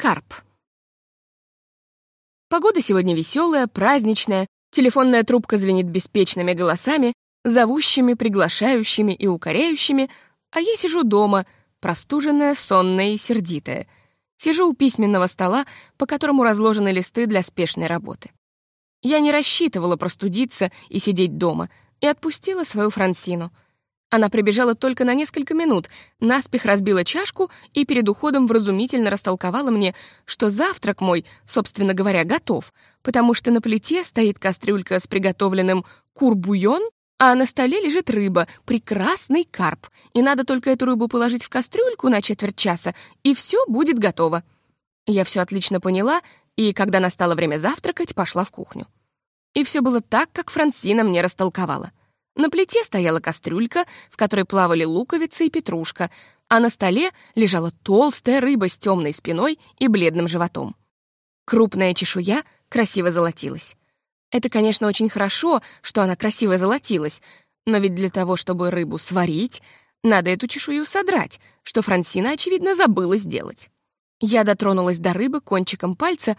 Карп. Погода сегодня веселая, праздничная, телефонная трубка звенит беспечными голосами, зовущими, приглашающими и укоряющими, а я сижу дома, простуженная, сонная и сердитая. Сижу у письменного стола, по которому разложены листы для спешной работы. Я не рассчитывала простудиться и сидеть дома, и отпустила свою Франсину — она прибежала только на несколько минут, наспех разбила чашку и перед уходом вразумительно растолковала мне, что завтрак мой, собственно говоря, готов, потому что на плите стоит кастрюлька с приготовленным курбуйон, а на столе лежит рыба, прекрасный карп, и надо только эту рыбу положить в кастрюльку на четверть часа, и все будет готово. Я все отлично поняла, и когда настало время завтракать, пошла в кухню. И все было так, как Франсина мне растолковала. На плите стояла кастрюлька, в которой плавали луковица и петрушка, а на столе лежала толстая рыба с темной спиной и бледным животом. Крупная чешуя красиво золотилась. Это, конечно, очень хорошо, что она красиво золотилась, но ведь для того, чтобы рыбу сварить, надо эту чешую содрать, что Франсина, очевидно, забыла сделать. Я дотронулась до рыбы кончиком пальца,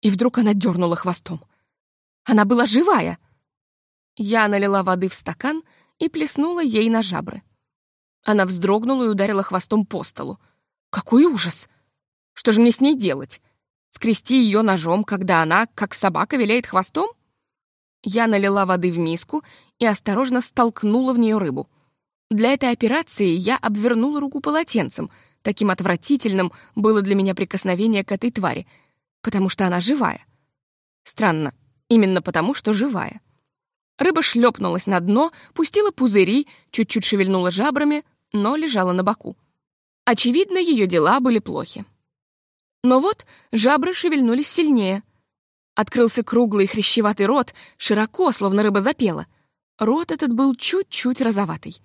и вдруг она дернула хвостом. Она была живая — я налила воды в стакан и плеснула ей на жабры. Она вздрогнула и ударила хвостом по столу. Какой ужас! Что же мне с ней делать? Скрести ее ножом, когда она, как собака, виляет хвостом? Я налила воды в миску и осторожно столкнула в нее рыбу. Для этой операции я обвернула руку полотенцем. Таким отвратительным было для меня прикосновение к этой твари, потому что она живая. Странно, именно потому, что живая. Рыба шлепнулась на дно, пустила пузыри, чуть-чуть шевельнула жабрами, но лежала на боку. Очевидно, ее дела были плохи. Но вот жабры шевельнулись сильнее. Открылся круглый хрящеватый рот, широко, словно рыба запела. Рот этот был чуть-чуть розоватый.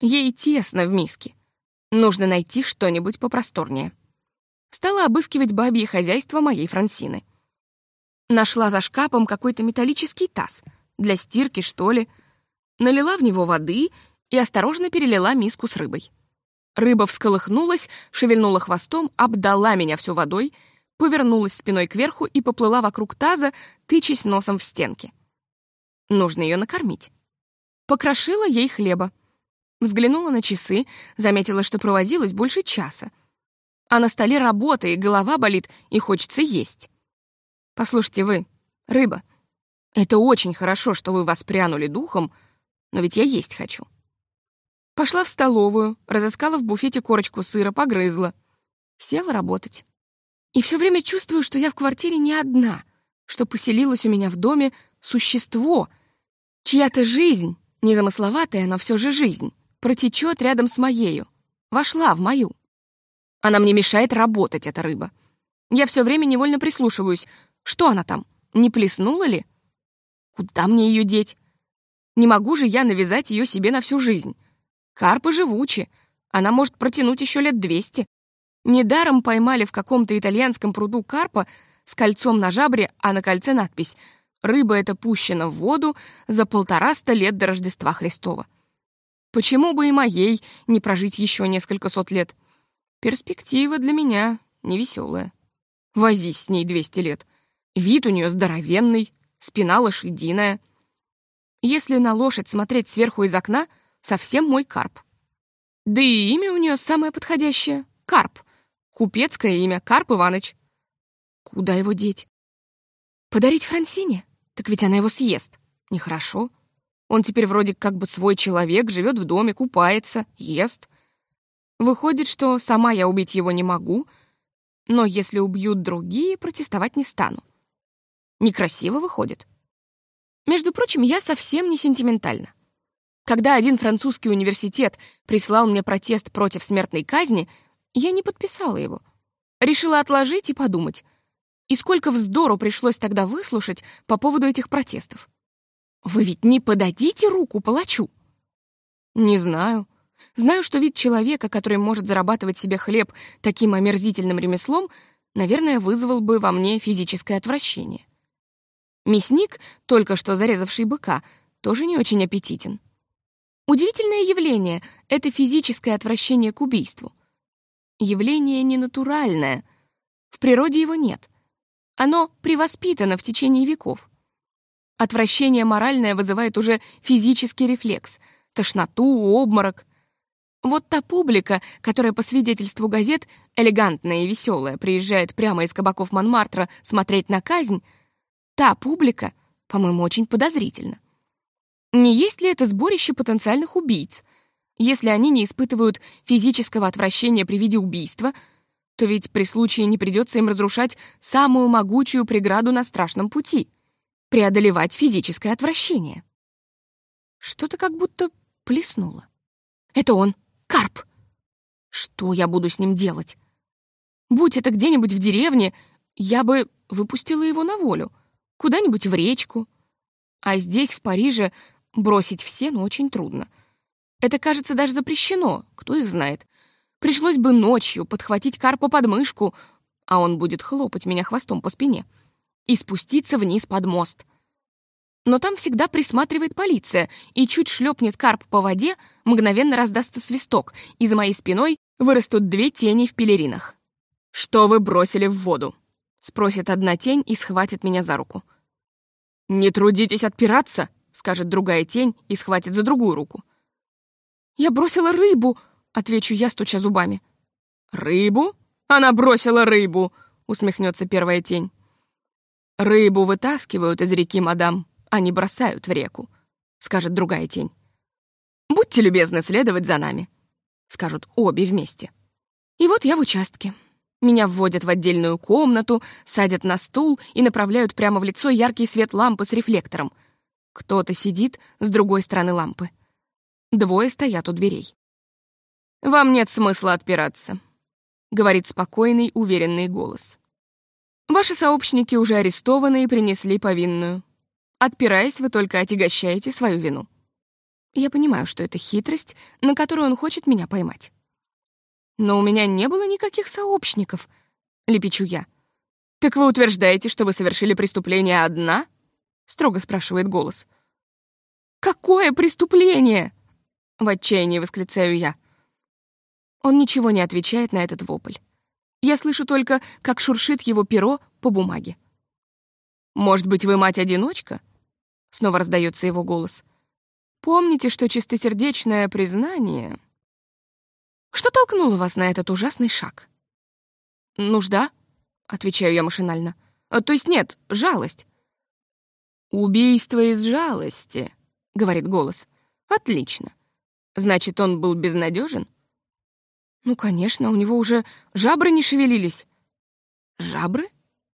Ей тесно в миске. Нужно найти что-нибудь попросторнее. Стала обыскивать бабье хозяйство моей Франсины. Нашла за шкафом какой-то металлический таз — для стирки, что ли. Налила в него воды и осторожно перелила миску с рыбой. Рыба всколыхнулась, шевельнула хвостом, обдала меня всю водой, повернулась спиной кверху и поплыла вокруг таза, тычась носом в стенки. Нужно ее накормить. Покрошила ей хлеба. Взглянула на часы, заметила, что провозилась больше часа. А на столе работа, и голова болит, и хочется есть. Послушайте вы, рыба, это очень хорошо, что вы воспрянули духом, но ведь я есть хочу. Пошла в столовую, разыскала в буфете корочку сыра, погрызла. Села работать. И все время чувствую, что я в квартире не одна, что поселилось у меня в доме существо, чья-то жизнь, незамысловатая, но все же жизнь, протечет рядом с моею, вошла в мою. Она мне мешает работать, эта рыба. Я все время невольно прислушиваюсь. Что она там? Не плеснула ли? Куда мне ее деть? Не могу же я навязать ее себе на всю жизнь. Карпы живучи, она может протянуть еще лет двести. Недаром поймали в каком-то итальянском пруду карпа с кольцом на жабре, а на кольце надпись «Рыба эта пущена в воду за полтораста лет до Рождества Христова». Почему бы и моей не прожить еще несколько сот лет? Перспектива для меня невеселая. Возись с ней двести лет. Вид у нее здоровенный, спина лошадиная. Если на лошадь смотреть сверху из окна, совсем мой карп. Да и имя у нее самое подходящее — Карп. Купецкое имя — Карп Иваныч. Куда его деть? Подарить Франсине? Так ведь она его съест. Нехорошо. Он теперь вроде как бы свой человек, живет в доме, купается, ест. Выходит, что сама я убить его не могу, но если убьют другие, протестовать не стану. Некрасиво выходит. Между прочим, я совсем не сентиментальна. Когда один французский университет прислал мне протест против смертной казни, я не подписала его. Решила отложить и подумать. И сколько вздору пришлось тогда выслушать по поводу этих протестов. Вы ведь не подадите руку палачу? Не знаю. Знаю, что вид человека, который может зарабатывать себе хлеб таким омерзительным ремеслом, наверное, вызвал бы во мне физическое отвращение. Мясник, только что зарезавший быка, тоже не очень аппетитен. Удивительное явление — это физическое отвращение к убийству. Явление ненатуральное. В природе его нет. Оно привоспитано в течение веков. Отвращение моральное вызывает уже физический рефлекс, тошноту, обморок. Вот та публика, которая, по свидетельству газет, элегантная и веселая, приезжает прямо из кабаков Монмартра смотреть на казнь, та публика, по-моему, очень подозрительна. Не есть ли это сборище потенциальных убийц? Если они не испытывают физического отвращения при виде убийства, то ведь при случае не придется им разрушать самую могучую преграду на страшном пути — преодолевать физическое отвращение. Что-то как будто плеснуло. Это он, карп. Что я буду с ним делать? Будь это где-нибудь в деревне, я бы выпустила его на волю, куда-нибудь в речку. А здесь, в Париже, бросить в сену очень трудно. Это, кажется, даже запрещено, кто их знает. Пришлось бы ночью подхватить карпа под мышку, а он будет хлопать меня хвостом по спине, и спуститься вниз под мост. Но там всегда присматривает полиция, и чуть шлепнет карп по воде, мгновенно раздастся свисток, и за моей спиной вырастут две тени в пелеринах. «Что вы бросили в воду?» — спросит одна тень и схватит меня за руку. «Не трудитесь отпираться!» — скажет другая тень и схватит за другую руку. «Я бросила рыбу!» — отвечу я, стуча зубами. «Рыбу? Она бросила рыбу!» — усмехнется первая тень. «Рыбу вытаскивают из реки, мадам, а не бросают в реку», — скажет другая тень. «Будьте любезны следовать за нами», — скажут обе вместе. И вот я в участке. Меня вводят в отдельную комнату, садят на стул и направляют прямо в лицо яркий свет лампы с рефлектором. Кто-то сидит с другой стороны лампы. Двое стоят у дверей. «Вам нет смысла отпираться», — говорит спокойный, уверенный голос. «Ваши сообщники уже арестованы и принесли повинную. Отпираясь, вы только отягощаете свою вину». Я понимаю, что это хитрость, на которую он хочет меня поймать. Но у меня не было никаких сообщников, лепечу я. Так вы утверждаете, что вы совершили преступление одна? Строго спрашивает голос. Какое преступление? В отчаянии восклицаю я. Он ничего не отвечает на этот вопль. Я слышу только, как шуршит его перо по бумаге. «Может быть, вы мать-одиночка?» Снова раздается его голос. «Помните, что чистосердечное признание что толкнуло вас на этот ужасный шаг? Нужда, отвечаю я машинально. А, то есть нет, жалость. Убийство из жалости, говорит голос. Отлично. Значит, он был безнадежен? Ну, конечно, у него уже жабры не шевелились. Жабры?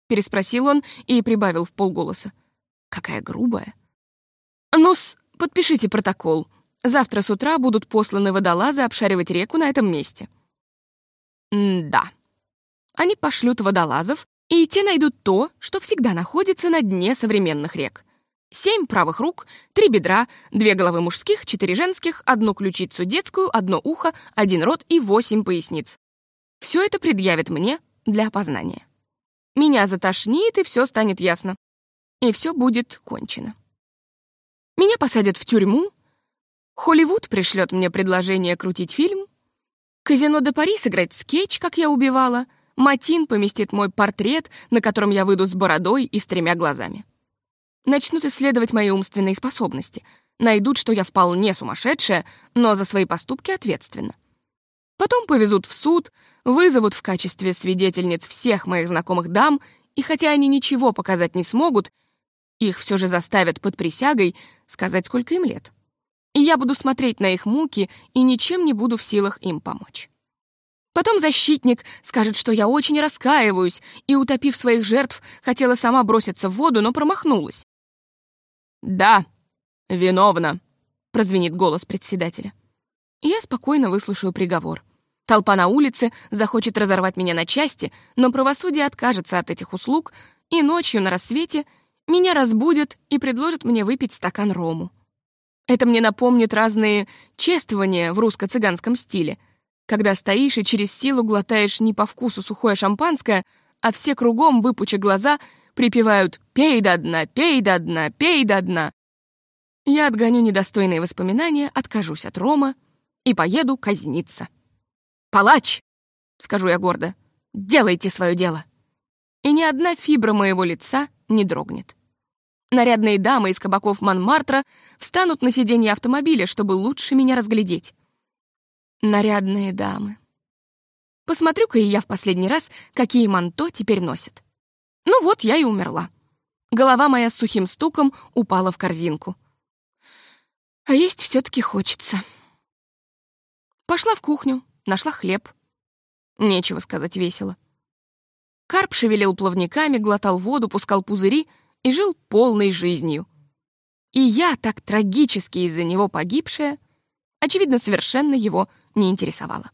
переспросил он и прибавил в полголоса. Какая грубая. Ну-с, подпишите протокол, Завтра с утра будут посланы водолазы обшаривать реку на этом месте. М да. Они пошлют водолазов, и те найдут то, что всегда находится на дне современных рек. Семь правых рук, три бедра, две головы мужских, четыре женских, одну ключицу детскую, одно ухо, один рот и восемь поясниц. Все это предъявят мне для опознания. Меня затошнит, и все станет ясно. И все будет кончено. Меня посадят в тюрьму, Холливуд пришлет мне предложение крутить фильм, Казино де Пари сыграть скетч, как я убивала, Матин поместит мой портрет, на котором я выйду с бородой и с тремя глазами. Начнут исследовать мои умственные способности, найдут, что я вполне сумасшедшая, но за свои поступки ответственна. Потом повезут в суд, вызовут в качестве свидетельниц всех моих знакомых дам, и хотя они ничего показать не смогут, их все же заставят под присягой сказать, сколько им лет я буду смотреть на их муки и ничем не буду в силах им помочь. Потом защитник скажет, что я очень раскаиваюсь и, утопив своих жертв, хотела сама броситься в воду, но промахнулась. «Да, виновна», — прозвенит голос председателя. я спокойно выслушаю приговор. Толпа на улице захочет разорвать меня на части, но правосудие откажется от этих услуг, и ночью на рассвете меня разбудят и предложат мне выпить стакан рому. Это мне напомнит разные чествования в русско-цыганском стиле, когда стоишь и через силу глотаешь не по вкусу сухое шампанское, а все кругом, выпуча глаза, припевают «пей до дна, пей до дна, пей до дна». Я отгоню недостойные воспоминания, откажусь от рома и поеду казниться. «Палач!» — скажу я гордо. «Делайте свое дело!» и ни одна фибра моего лица не дрогнет. Нарядные дамы из кабаков Монмартра встанут на сиденье автомобиля, чтобы лучше меня разглядеть. Нарядные дамы. Посмотрю-ка и я в последний раз, какие манто теперь носят. Ну вот, я и умерла. Голова моя с сухим стуком упала в корзинку. А есть все таки хочется. Пошла в кухню, нашла хлеб. Нечего сказать весело. Карп шевелил плавниками, глотал воду, пускал пузыри и жил полной жизнью. И я, так трагически из-за него погибшая, очевидно, совершенно его не интересовала.